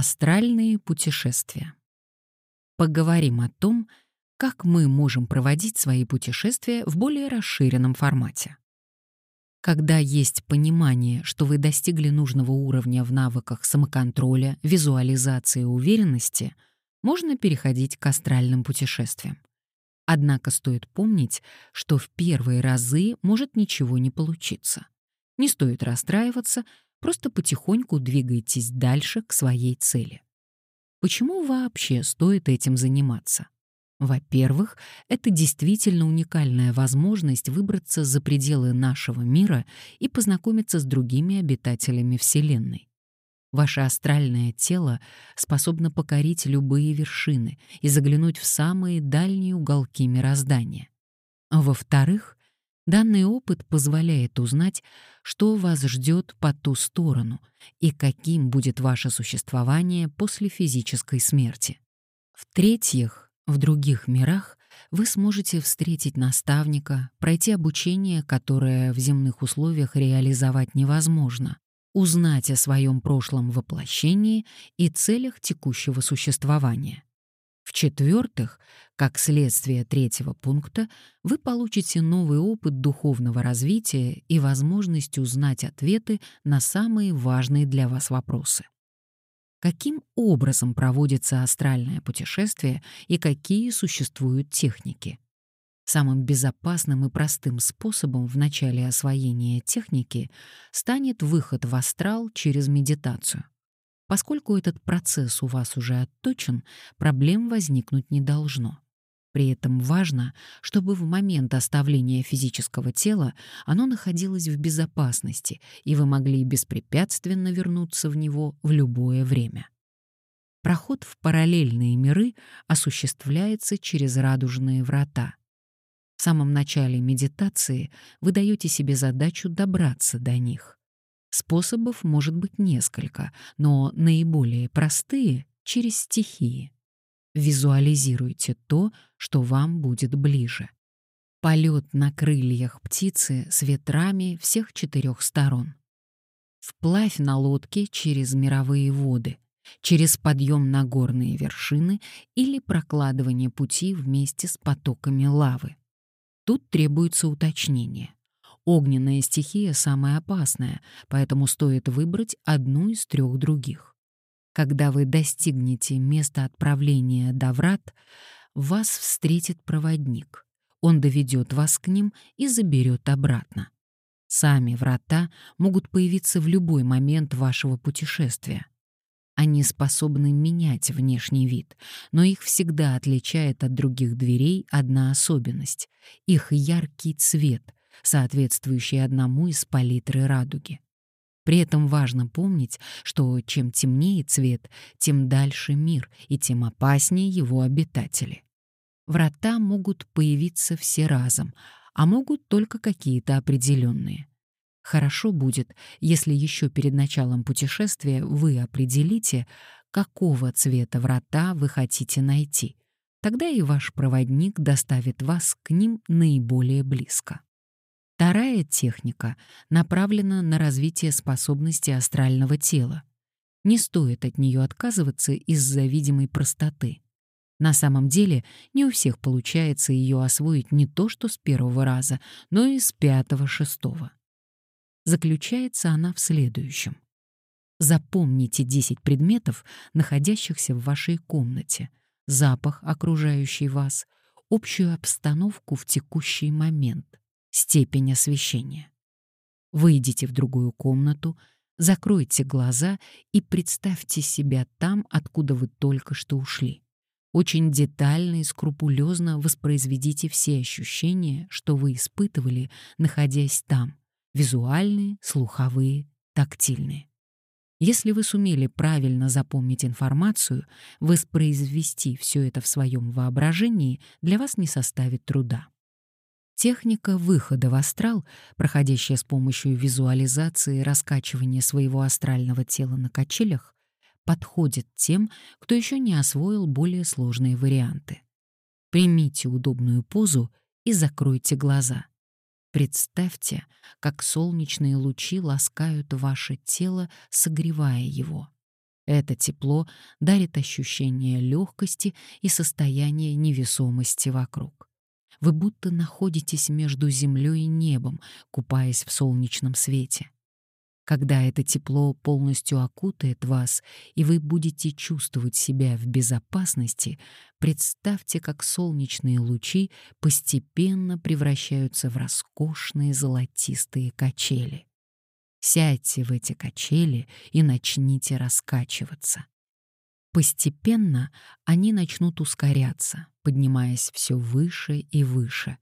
Астральные путешествия. Поговорим о том, как мы можем проводить свои путешествия в более расширенном формате. Когда есть понимание, что вы достигли нужного уровня в навыках самоконтроля, визуализации и уверенности, можно переходить к астральным путешествиям. Однако стоит помнить, что в первые разы может ничего не получиться. Не стоит расстраиваться, Просто потихоньку двигайтесь дальше к своей цели. Почему вообще стоит этим заниматься? Во-первых, это действительно уникальная возможность выбраться за пределы нашего мира и познакомиться с другими обитателями Вселенной. Ваше астральное тело способно покорить любые вершины и заглянуть в самые дальние уголки мироздания. Во-вторых, Данный опыт позволяет узнать, что вас ждет по ту сторону и каким будет ваше существование после физической смерти. В-третьих, в других мирах вы сможете встретить наставника, пройти обучение, которое в земных условиях реализовать невозможно, узнать о своем прошлом воплощении и целях текущего существования. В-четвертых, как следствие третьего пункта, вы получите новый опыт духовного развития и возможность узнать ответы на самые важные для вас вопросы. Каким образом проводится астральное путешествие и какие существуют техники? Самым безопасным и простым способом в начале освоения техники станет выход в астрал через медитацию. Поскольку этот процесс у вас уже отточен, проблем возникнуть не должно. При этом важно, чтобы в момент оставления физического тела оно находилось в безопасности, и вы могли беспрепятственно вернуться в него в любое время. Проход в параллельные миры осуществляется через радужные врата. В самом начале медитации вы даете себе задачу добраться до них. Способов может быть несколько, но наиболее простые — через стихии. Визуализируйте то, что вам будет ближе. Полет на крыльях птицы с ветрами всех четырех сторон. Вплавь на лодке через мировые воды, через подъем на горные вершины или прокладывание пути вместе с потоками лавы. Тут требуется уточнение. Огненная стихия самая опасная, поэтому стоит выбрать одну из трех других. Когда вы достигнете места отправления до врат, вас встретит проводник. Он доведет вас к ним и заберет обратно. Сами врата могут появиться в любой момент вашего путешествия. Они способны менять внешний вид, но их всегда отличает от других дверей одна особенность — их яркий цвет, соответствующий одному из палитры радуги. При этом важно помнить, что чем темнее цвет, тем дальше мир и тем опаснее его обитатели. Врата могут появиться все разом, а могут только какие-то определенные. Хорошо будет, если еще перед началом путешествия вы определите, какого цвета врата вы хотите найти. Тогда и ваш проводник доставит вас к ним наиболее близко. Вторая техника направлена на развитие способности астрального тела. Не стоит от нее отказываться из-за видимой простоты. На самом деле не у всех получается ее освоить не то что с первого раза, но и с пятого-шестого. Заключается она в следующем. Запомните 10 предметов, находящихся в вашей комнате, запах, окружающий вас, общую обстановку в текущий момент — степень освещения. Выйдите в другую комнату, закройте глаза и представьте себя там, откуда вы только что ушли. Очень детально и скрупулезно воспроизведите все ощущения, что вы испытывали, находясь там — визуальные, слуховые, тактильные. Если вы сумели правильно запомнить информацию, воспроизвести все это в своем воображении для вас не составит труда. Техника выхода в астрал, проходящая с помощью визуализации раскачивания своего астрального тела на качелях, подходит тем, кто еще не освоил более сложные варианты. Примите удобную позу и закройте глаза. Представьте, как солнечные лучи ласкают ваше тело, согревая его. Это тепло дарит ощущение легкости и состояние невесомости вокруг. Вы будто находитесь между землей и небом, купаясь в солнечном свете. Когда это тепло полностью окутает вас, и вы будете чувствовать себя в безопасности, представьте, как солнечные лучи постепенно превращаются в роскошные золотистые качели. Сядьте в эти качели и начните раскачиваться. Постепенно они начнут ускоряться, поднимаясь все выше и выше.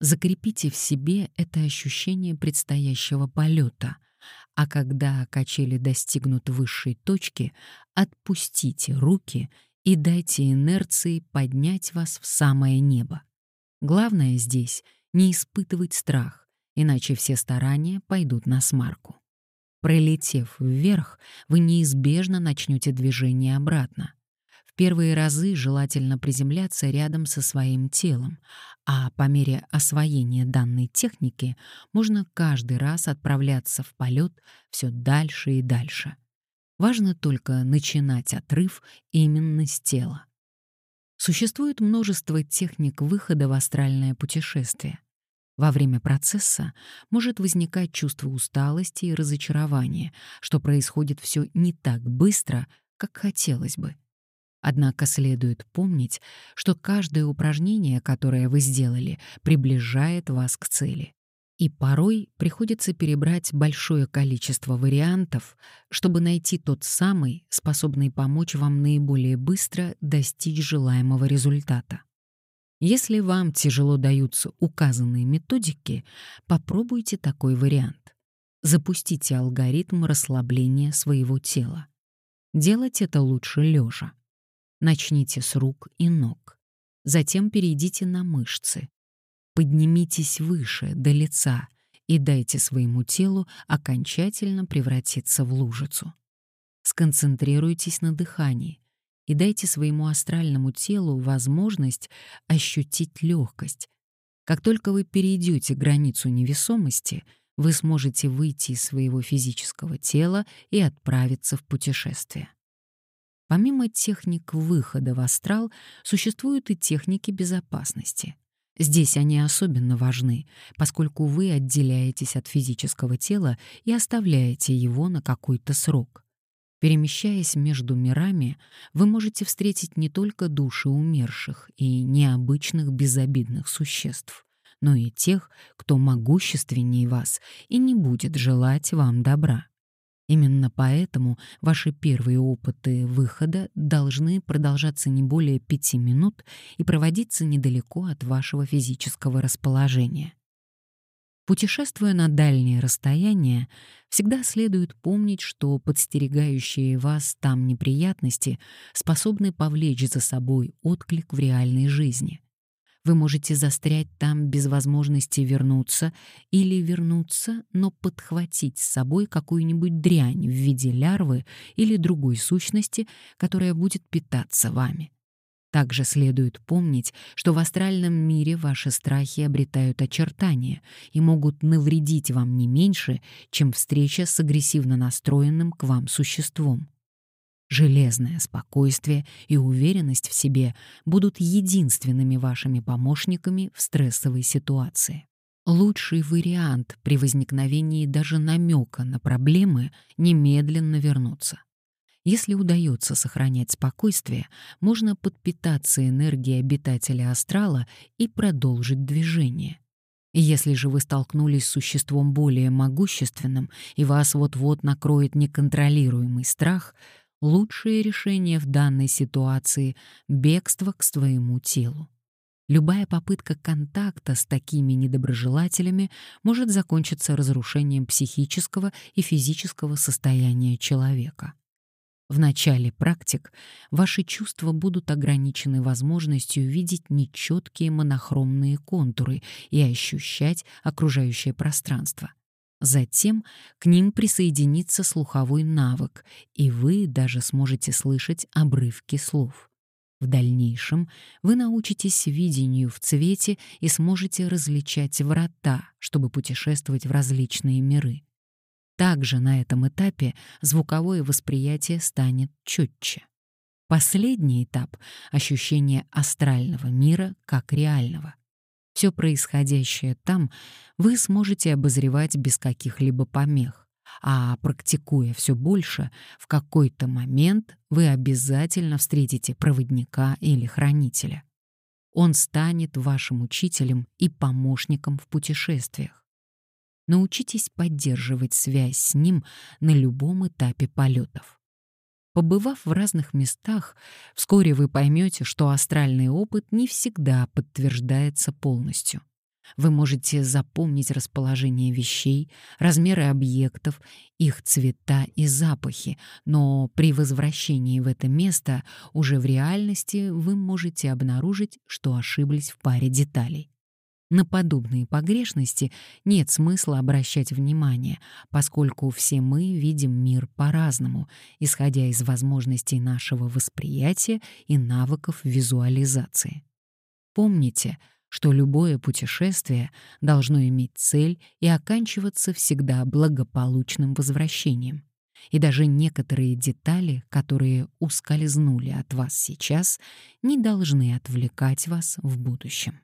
Закрепите в себе это ощущение предстоящего полета — а когда качели достигнут высшей точки, отпустите руки и дайте инерции поднять вас в самое небо. Главное здесь — не испытывать страх, иначе все старания пойдут на смарку. Пролетев вверх, вы неизбежно начнете движение обратно первые разы желательно приземляться рядом со своим телом, а по мере освоения данной техники можно каждый раз отправляться в полет все дальше и дальше. Важно только начинать отрыв именно с тела. Существует множество техник выхода в астральное путешествие. Во время процесса может возникать чувство усталости и разочарования, что происходит все не так быстро, как хотелось бы. Однако следует помнить, что каждое упражнение, которое вы сделали, приближает вас к цели. И порой приходится перебрать большое количество вариантов, чтобы найти тот самый, способный помочь вам наиболее быстро достичь желаемого результата. Если вам тяжело даются указанные методики, попробуйте такой вариант. Запустите алгоритм расслабления своего тела. Делать это лучше лежа. Начните с рук и ног. Затем перейдите на мышцы. Поднимитесь выше, до лица, и дайте своему телу окончательно превратиться в лужицу. Сконцентрируйтесь на дыхании и дайте своему астральному телу возможность ощутить легкость. Как только вы перейдете границу невесомости, вы сможете выйти из своего физического тела и отправиться в путешествие. Помимо техник выхода в астрал, существуют и техники безопасности. Здесь они особенно важны, поскольку вы отделяетесь от физического тела и оставляете его на какой-то срок. Перемещаясь между мирами, вы можете встретить не только души умерших и необычных безобидных существ, но и тех, кто могущественнее вас и не будет желать вам добра. Именно поэтому ваши первые опыты выхода должны продолжаться не более пяти минут и проводиться недалеко от вашего физического расположения. Путешествуя на дальние расстояния, всегда следует помнить, что подстерегающие вас там неприятности способны повлечь за собой отклик в реальной жизни — вы можете застрять там без возможности вернуться или вернуться, но подхватить с собой какую-нибудь дрянь в виде лярвы или другой сущности, которая будет питаться вами. Также следует помнить, что в астральном мире ваши страхи обретают очертания и могут навредить вам не меньше, чем встреча с агрессивно настроенным к вам существом. Железное спокойствие и уверенность в себе будут единственными вашими помощниками в стрессовой ситуации. Лучший вариант при возникновении даже намека на проблемы — немедленно вернуться. Если удается сохранять спокойствие, можно подпитаться энергией обитателя астрала и продолжить движение. Если же вы столкнулись с существом более могущественным и вас вот-вот накроет неконтролируемый страх — лучшее решение в данной ситуации — бегство к своему телу. Любая попытка контакта с такими недоброжелателями может закончиться разрушением психического и физического состояния человека. В начале практик ваши чувства будут ограничены возможностью видеть нечеткие монохромные контуры и ощущать окружающее пространство. Затем к ним присоединится слуховой навык, и вы даже сможете слышать обрывки слов. В дальнейшем вы научитесь видению в цвете и сможете различать врата, чтобы путешествовать в различные миры. Также на этом этапе звуковое восприятие станет четче. Последний этап — ощущение астрального мира как реального. Все происходящее там вы сможете обозревать без каких-либо помех, а практикуя все больше, в какой-то момент вы обязательно встретите проводника или хранителя. Он станет вашим учителем и помощником в путешествиях. Научитесь поддерживать связь с ним на любом этапе полетов. Побывав в разных местах, вскоре вы поймете, что астральный опыт не всегда подтверждается полностью. Вы можете запомнить расположение вещей, размеры объектов, их цвета и запахи, но при возвращении в это место уже в реальности вы можете обнаружить, что ошиблись в паре деталей. На подобные погрешности нет смысла обращать внимание, поскольку все мы видим мир по-разному, исходя из возможностей нашего восприятия и навыков визуализации. Помните, что любое путешествие должно иметь цель и оканчиваться всегда благополучным возвращением. И даже некоторые детали, которые ускользнули от вас сейчас, не должны отвлекать вас в будущем.